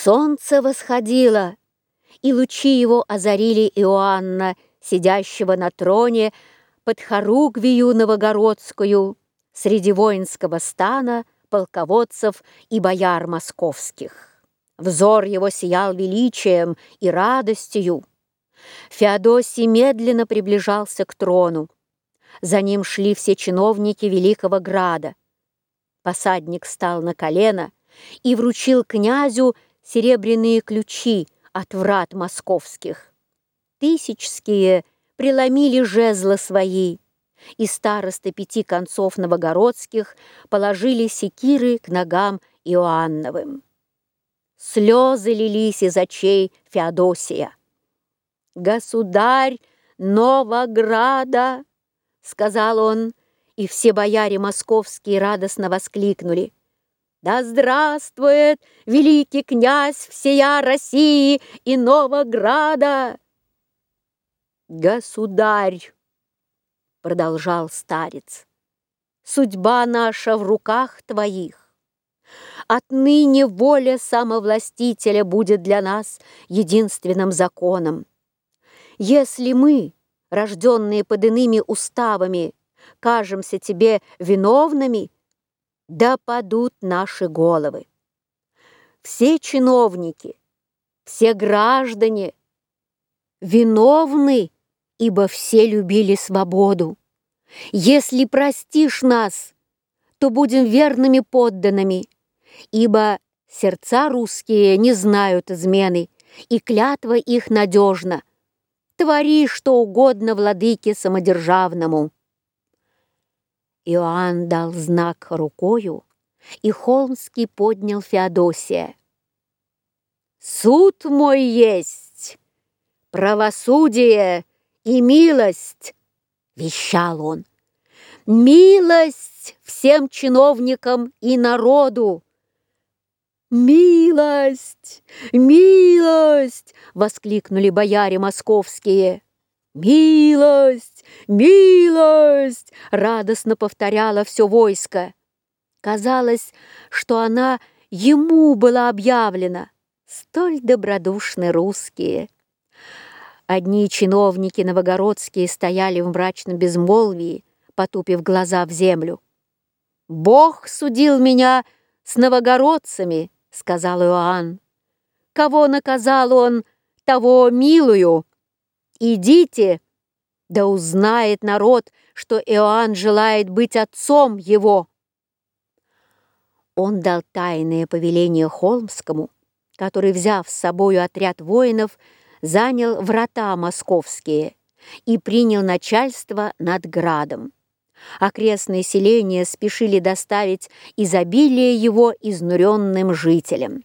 Солнце восходило, и лучи его озарили Иоанна, сидящего на троне под хоругвию новогородскую, среди воинского стана, полководцев и бояр московских. Взор его сиял величием и радостью. Феодосий медленно приближался к трону. За ним шли все чиновники Великого Града. Посадник стал на колено и вручил князю серебряные ключи от врат московских. Тысячские преломили жезлы свои, и старосты пяти концов новогородских положили секиры к ногам Иоанновым. Слезы лились из очей Феодосия. «Государь Новограда!» — сказал он, и все бояре московские радостно воскликнули. Да здравствует великий князь всея России и Новограда! Государь, продолжал старец, судьба наша в руках твоих. Отныне воля самовластителя будет для нас единственным законом. Если мы, рожденные под иными уставами, кажемся тебе виновными, да падут наши головы. Все чиновники, все граждане виновны, ибо все любили свободу. Если простишь нас, то будем верными подданными, ибо сердца русские не знают измены, и клятва их надежна. Твори, что угодно владыке самодержавному. Иоанн дал знак рукою, и Холмский поднял Феодосия. «Суд мой есть, правосудие и милость!» — вещал он. «Милость всем чиновникам и народу!» «Милость! Милость!» — воскликнули бояре московские. «Милость! Милость!» — радостно повторяло все войско. Казалось, что она ему была объявлена. Столь добродушны русские. Одни чиновники новогородские стояли в мрачном безмолвии, потупив глаза в землю. «Бог судил меня с новогородцами», — сказал Иоанн. «Кого наказал он, того милую». Идите, да узнает народ, что Иоанн желает быть отцом его. Он дал тайное повеление Холмскому, который, взяв с собою отряд воинов, занял врата московские и принял начальство над градом. Окрестные селения спешили доставить изобилие его изнуренным жителям.